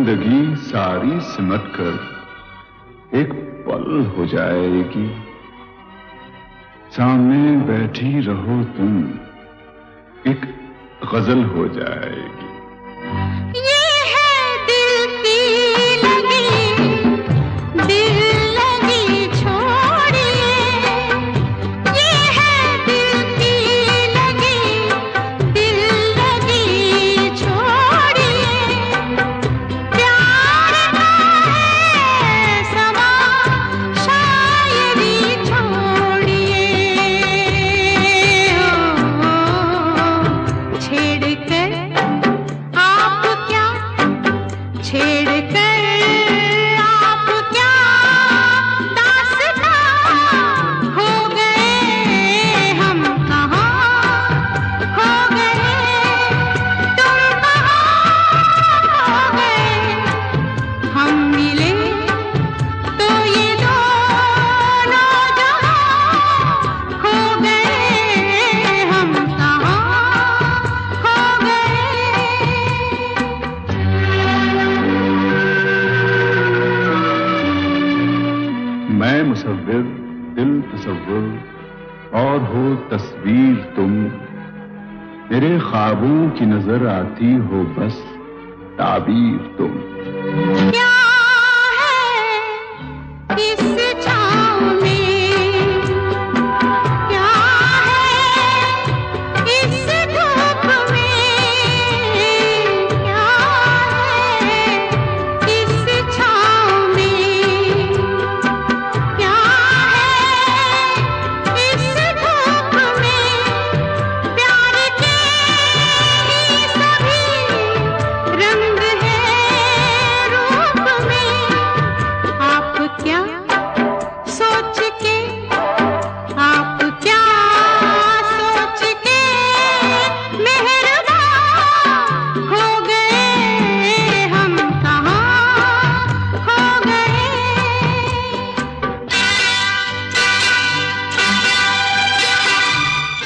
زندگی ساری سمٹ کر ایک پل ہو جائے گی۔ سامنے بیٹھی رہو تم، ایک غزل ہو جائے گی۔ எடுக்க دل تصور اور ہو تصویر تم۔ میرے خوابوں کی نظر آتی ہو بس تعبیر تم۔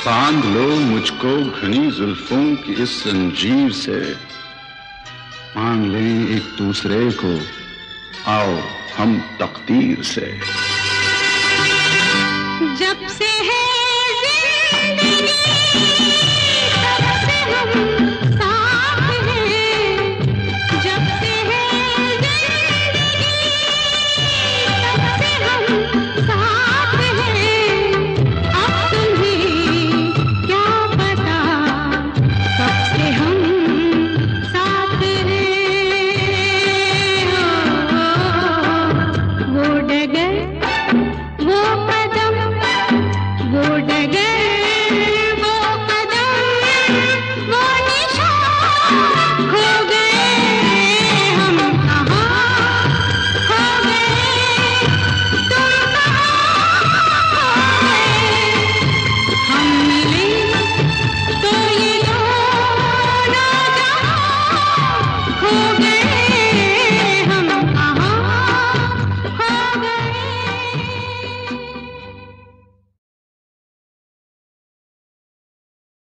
باندھ لو مجھ کو گھنی زلفوں کی اس زنجیر سے۔ مانگ لیں ایک دوسرے کو، آؤ ہم تقدیر سے۔